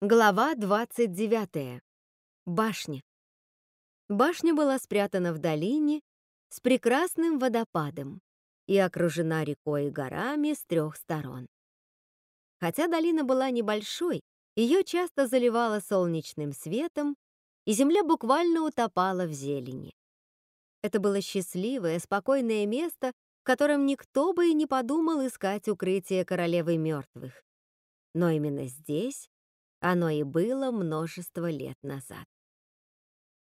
Глава 29. Башня. Башня была спрятана в долине с прекрасным водопадом и окружена рекой и горами с трех сторон. Хотя долина была небольшой, ее часто заливало солнечным светом, и земля буквально утопала в зелени. Это было счастливое, спокойное место, в котором никто бы и не подумал искать укрытие королевы мертвых. Но именно здесь оно и было множество лет назад.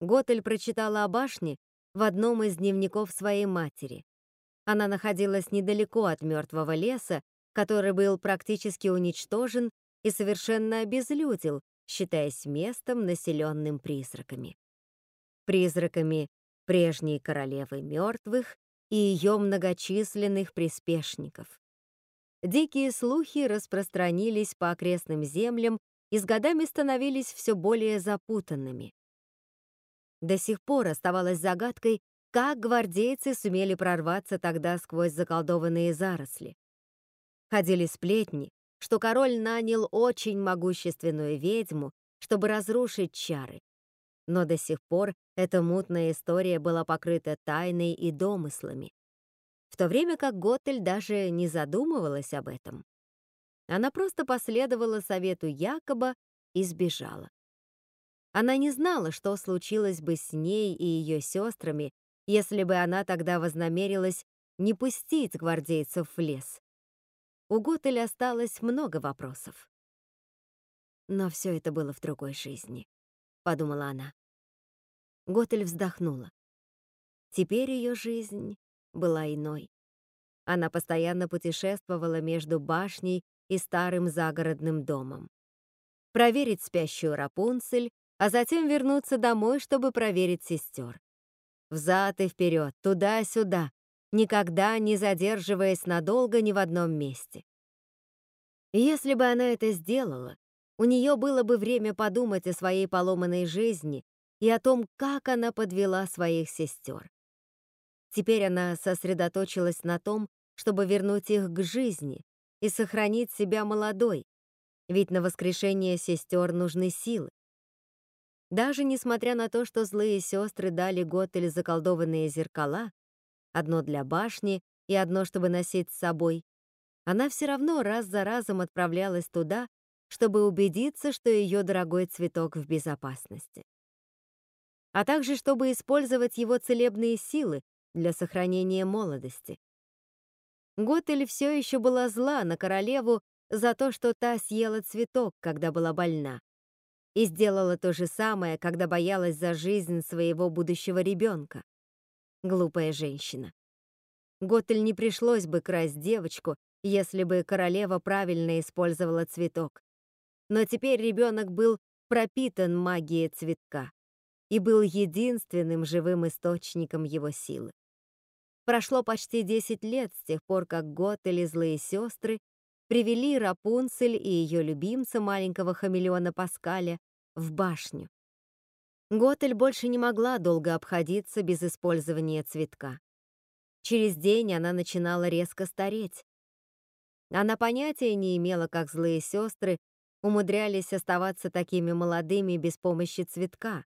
Готель прочитала о башне в одном из дневников своей матери. Она находилась недалеко от мертвого леса, который был практически уничтожен и совершенно обезлюдил, считаясь местом, населенным призраками. Призраками прежней королевы мертвых и ее многочисленных приспешников. Дикие слухи распространились по окрестным землям и с годами становились все более запутанными. До сих пор оставалось загадкой, как гвардейцы сумели прорваться тогда сквозь заколдованные заросли. Ходили сплетни, что король нанял очень могущественную ведьму, чтобы разрушить чары. Но до сих пор эта мутная история была покрыта тайной и домыслами, в то время как Готель даже не задумывалась об этом. Она просто последовала совету Якоба и сбежала. Она не знала, что случилось бы с ней и ее сестрами, если бы она тогда вознамерилась не пустить гвардейцев в лес. У Готеля осталось много вопросов. Но все это было в другой жизни, подумала она. Готель вздохнула. Теперь ее жизнь была иной. Она постоянно путешествовала между башней и старым загородным домом. Проверить спящую Рапунцель, а затем вернуться домой, чтобы проверить сестер. Взад и вперед, туда-сюда, никогда не задерживаясь надолго ни в одном месте. если бы она это сделала, у нее было бы время подумать о своей поломанной жизни и о том, как она подвела своих сестер. Теперь она сосредоточилась на том, чтобы вернуть их к жизни, и сохранить себя молодой, ведь на воскрешение сестер нужны силы. Даже несмотря на то, что злые сестры дали Готель заколдованные зеркала, одно для башни и одно, чтобы носить с собой, она все равно раз за разом отправлялась туда, чтобы убедиться, что ее дорогой цветок в безопасности. А также, чтобы использовать его целебные силы для сохранения молодости. Готель все еще была зла на королеву за то, что та съела цветок, когда была больна. И сделала то же самое, когда боялась за жизнь своего будущего ребенка. Глупая женщина. Готель не пришлось бы красть девочку, если бы королева правильно использовала цветок. Но теперь ребенок был пропитан магией цветка и был единственным живым источником его силы. Прошло почти 10 лет с тех пор, как Готель и злые сестры привели Рапунцель и ее любимца, маленького хамелеона Паскаля, в башню. Готель больше не могла долго обходиться без использования цветка. Через день она начинала резко стареть. Она понятия не имела, как злые сестры умудрялись оставаться такими молодыми без помощи цветка,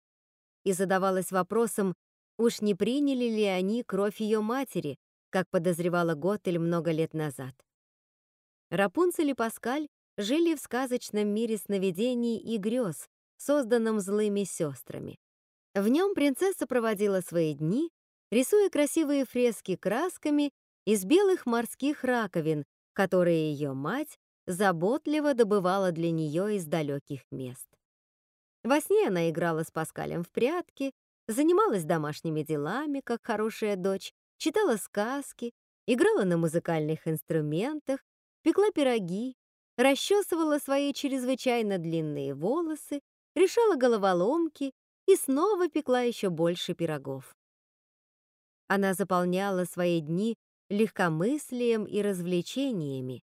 и задавалась вопросом, Уж не приняли ли они кровь ее матери, как подозревала Готель много лет назад? Рапунцель и Паскаль жили в сказочном мире сновидений и грез, созданном злыми сестрами. В нем принцесса проводила свои дни, рисуя красивые фрески красками из белых морских раковин, которые ее мать заботливо добывала для нее из далеких мест. Во сне она играла с Паскалем в прятки, занималась домашними делами, как хорошая дочь, читала сказки, играла на музыкальных инструментах, пекла пироги, расчесывала свои чрезвычайно длинные волосы, решала головоломки и снова пекла еще больше пирогов. Она заполняла свои дни легкомыслием и развлечениями.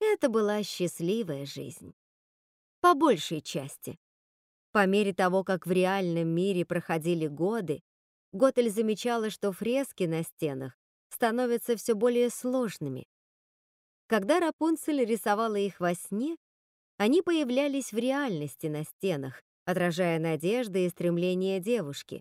Это была счастливая жизнь. По большей части. По мере того, как в реальном мире проходили годы, Готель замечала, что фрески на стенах становятся все более сложными. Когда Рапунцель рисовала их во сне, Они появлялись в реальности на стенах, отражая надежды и стремления девушки.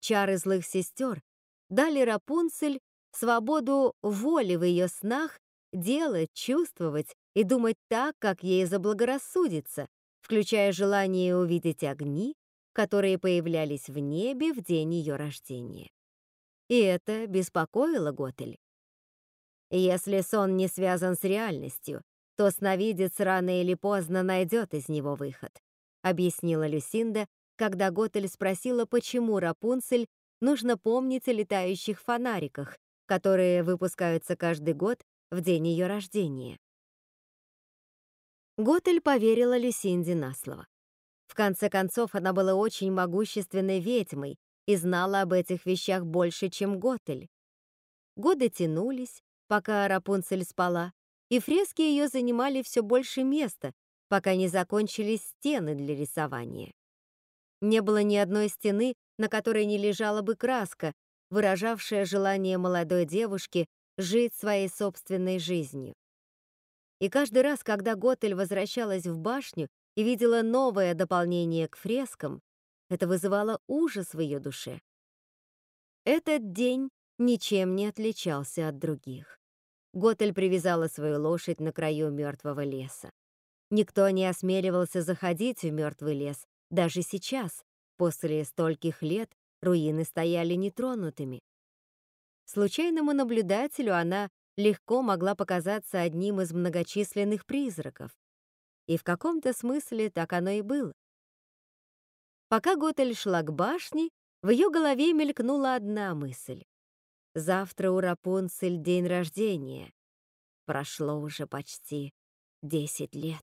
Чары злых сестер дали Рапунцель свободу воли в ее снах делать, чувствовать и думать так, как ей заблагорассудится, включая желание увидеть огни, которые появлялись в небе в день ее рождения. И это беспокоило Готель. Если сон не связан с реальностью, то сновидец рано или поздно найдет из него выход, объяснила Люсинда, когда Готель спросила, почему Рапунцель нужно помнить о летающих фонариках, которые выпускаются каждый год в день ее рождения. Готель поверила Люсинде на слово. В конце концов, она была очень могущественной ведьмой и знала об этих вещах больше, чем Готель. Годы тянулись, пока Рапунцель спала, и фрески ее занимали все больше места, пока не закончились стены для рисования. Не было ни одной стены, на которой не лежала бы краска, выражавшая желание молодой девушки жить своей собственной жизнью. И каждый раз, когда Готель возвращалась в башню и видела новое дополнение к фрескам, это вызывало ужас в ее душе. Этот день ничем не отличался от других. Готель привязала свою лошадь на краю мертвого леса. Никто не осмеливался заходить в мертвый лес, даже сейчас, после стольких лет, руины стояли нетронутыми. Случайному наблюдателю она легко могла показаться одним из многочисленных призраков. И в каком-то смысле так оно и было. Пока Готель шла к башне, в ее голове мелькнула одна мысль. Завтра у Рапунцель день рождения. Прошло уже почти десять лет.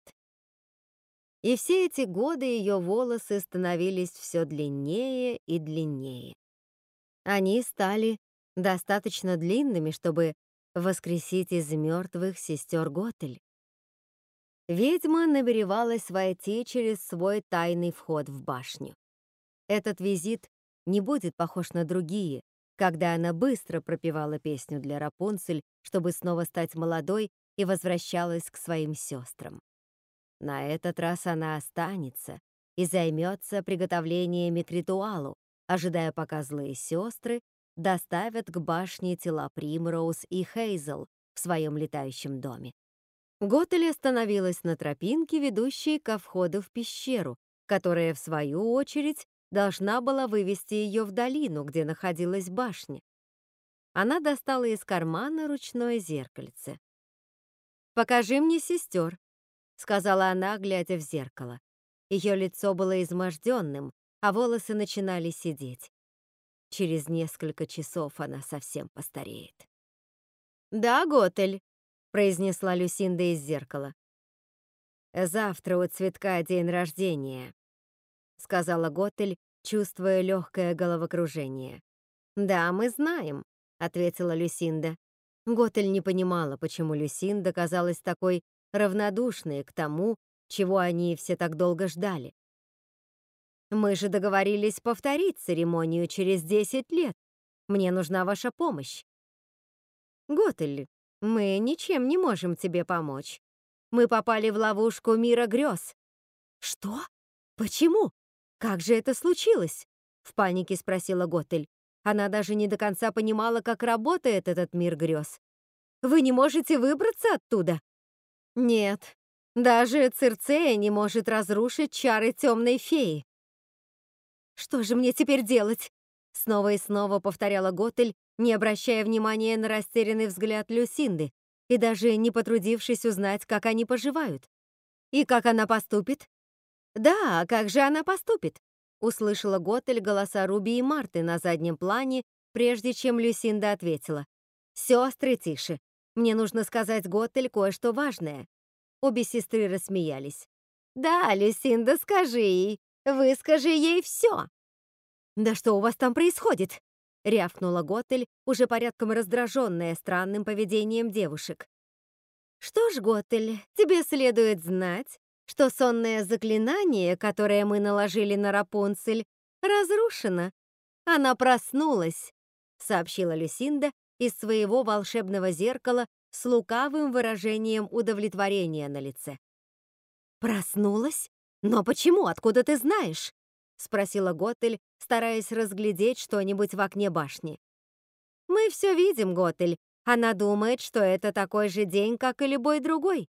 И все эти годы ее волосы становились все длиннее и длиннее. Они стали достаточно длинными, чтобы воскресить из мертвых сестер Готель. Ведьма намеревалась войти через свой тайный вход в башню. Этот визит не будет похож на другие, когда она быстро пропевала песню для Рапунцель, чтобы снова стать молодой и возвращалась к своим сестрам. На этот раз она останется и займется приготовлениями к ритуалу, ожидая, пока злые сестры доставят к башне тела Примроуз и Хейзел в своем летающем доме. Готель остановилась на тропинке, ведущей ко входу в пещеру, которая, в свою очередь, должна была вывести ее в долину, где находилась башня. Она достала из кармана ручное зеркальце. «Покажи мне сестер», — сказала она, глядя в зеркало. Ее лицо было изможденным, а волосы начинали сидеть. Через несколько часов она совсем постареет. «Да, Готель», — произнесла Люсинда из зеркала. «Завтра у цветка день рождения», — сказала Готель, чувствуя легкое головокружение. «Да, мы знаем», — ответила Люсинда. Готель не понимала, почему Люсинда казалась такой равнодушной к тому, чего они все так долго ждали. Мы же договорились повторить церемонию через 10 лет. Мне нужна ваша помощь. Готель, мы ничем не можем тебе помочь. Мы попали в ловушку мира грез. Что? Почему? Как же это случилось? В панике спросила Готель. Она даже не до конца понимала, как работает этот мир грез. Вы не можете выбраться оттуда? Нет, даже Цирцея не может разрушить чары темной феи. Что же мне теперь делать?» Снова и снова повторяла Готель, не обращая внимания на растерянный взгляд Люсинды и даже не потрудившись узнать, как они поживают. «И как она поступит?» «Да, как же она поступит?» Услышала Готель голоса Руби и Марты на заднем плане, прежде чем Люсинда ответила. «Сестры, тише. Мне нужно сказать Готель кое-что важное». Обе сестры рассмеялись. «Да, Люсинда, скажи ей. Выскажи ей все!» «Да что у вас там происходит?» — рявкнула Готель, уже порядком раздраженная странным поведением девушек. «Что ж, Готель, тебе следует знать, что сонное заклинание, которое мы наложили на Рапунцель, разрушено. Она проснулась», — сообщила Люсинда из своего волшебного зеркала с лукавым выражением удовлетворения на лице. «Проснулась? Но почему? Откуда ты знаешь?» — спросила Готель, стараясь разглядеть что-нибудь в окне башни. «Мы все видим, Готель. Она думает, что это такой же день, как и любой другой.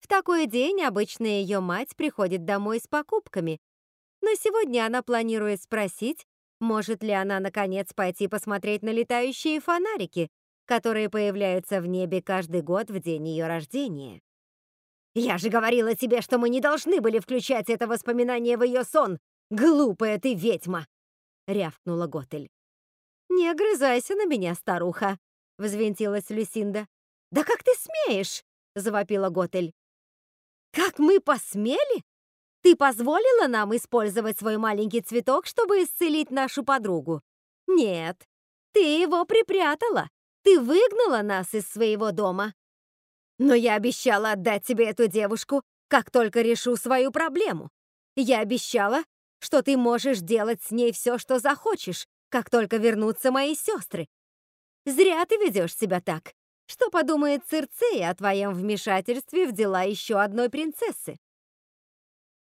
В такой день обычно ее мать приходит домой с покупками, но сегодня она планирует спросить, может ли она, наконец, пойти посмотреть на летающие фонарики, которые появляются в небе каждый год в день ее рождения. «Я же говорила тебе, что мы не должны были включать это воспоминание в ее сон! Глупая ты ведьма!» — рявкнула Готель. «Не огрызайся на меня, старуха!» — взвинтилась Люсинда. «Да как ты смеешь?» — завопила Готель. «Как мы посмели? Ты позволила нам использовать свой маленький цветок, чтобы исцелить нашу подругу? Нет, ты его припрятала. Ты выгнала нас из своего дома. Но я обещала отдать тебе эту девушку, как только решу свою проблему. Я обещала, что ты можешь делать с ней все, что захочешь, как только вернутся мои сестры. Зря ты ведешь себя так. Что подумает Цирцея о твоем вмешательстве в дела еще одной принцессы?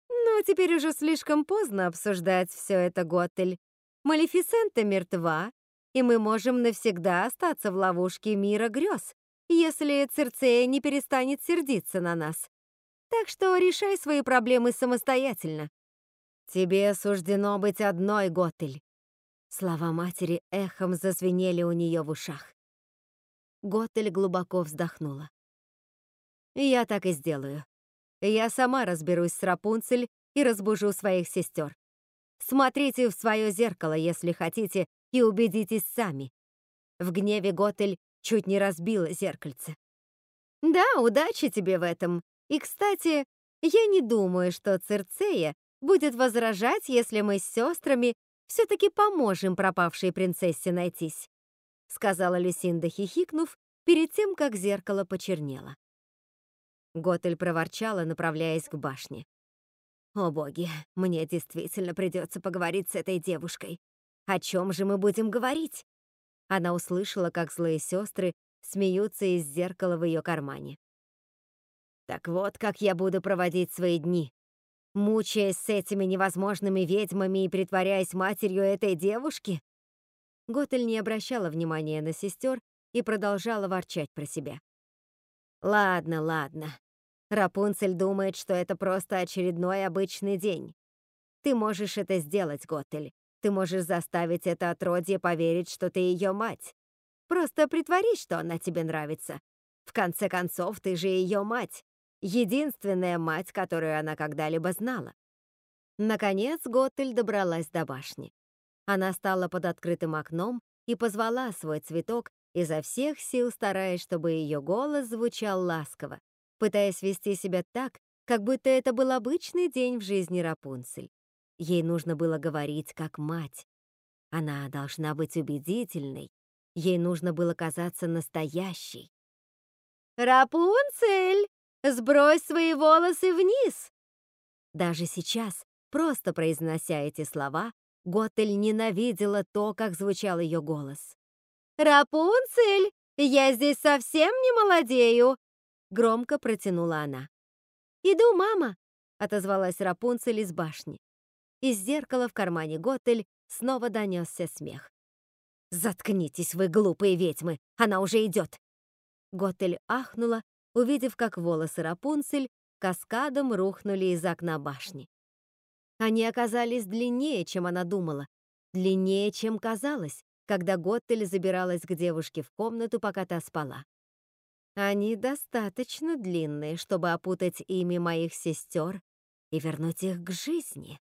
Но теперь уже слишком поздно обсуждать все это, Готель. Малефисента мертва, и мы можем навсегда остаться в ловушке мира грез, если Цирцея не перестанет сердиться на нас. Так что решай свои проблемы самостоятельно. Тебе суждено быть одной, Готель. Слова матери эхом зазвенели у нее в ушах. Готель глубоко вздохнула. «Я так и сделаю. Я сама разберусь с Рапунцель и разбужу своих сестер. Смотрите в свое зеркало, если хотите, и убедитесь сами». В гневе Готель чуть не разбила зеркальце. «Да, удачи тебе в этом. И, кстати, я не думаю, что Цирцея будет возражать, если мы с сестрами все-таки поможем пропавшей принцессе найтись», сказала Люсинда, хихикнув, перед тем, как зеркало почернело. Готель проворчала, направляясь к башне. «О боги, мне действительно придется поговорить с этой девушкой. О чем же мы будем говорить?» Она услышала, как злые сестры смеются из зеркала в ее кармане. «Так вот, как я буду проводить свои дни. Мучаясь с этими невозможными ведьмами и притворяясь матерью этой девушки?» Готель не обращала внимания на сестер и продолжала ворчать про себя. «Ладно, ладно. Рапунцель думает, что это просто очередной обычный день. Ты можешь это сделать, Готель. Ты можешь заставить это отродье поверить, что ты ее мать. Просто притворись, что она тебе нравится. В конце концов, ты же ее мать. Единственная мать, которую она когда-либо знала. Наконец Готель добралась до башни. Она стала под открытым окном и позвала свой цветок, изо всех сил стараясь, чтобы ее голос звучал ласково, пытаясь вести себя так, как будто это был обычный день в жизни Рапунцель. Ей нужно было говорить как мать. Она должна быть убедительной. Ей нужно было казаться настоящей. «Рапунцель, сбрось свои волосы вниз!» Даже сейчас, просто произнося эти слова, Готель ненавидела то, как звучал ее голос. «Рапунцель, я здесь совсем не молодею!» Громко протянула она. «Иду, мама!» — отозвалась Рапунцель из башни. Из зеркала в кармане Готель снова донесся смех. «Заткнитесь вы, глупые ведьмы! Она уже идет!» Готель ахнула, увидев, как волосы Рапунцель каскадом рухнули из окна башни. Они оказались длиннее, чем она думала, длиннее, чем казалось, когда Готтель забиралась к девушке в комнату, пока та спала. Они достаточно длинные, чтобы опутать ими моих сестер и вернуть их к жизни.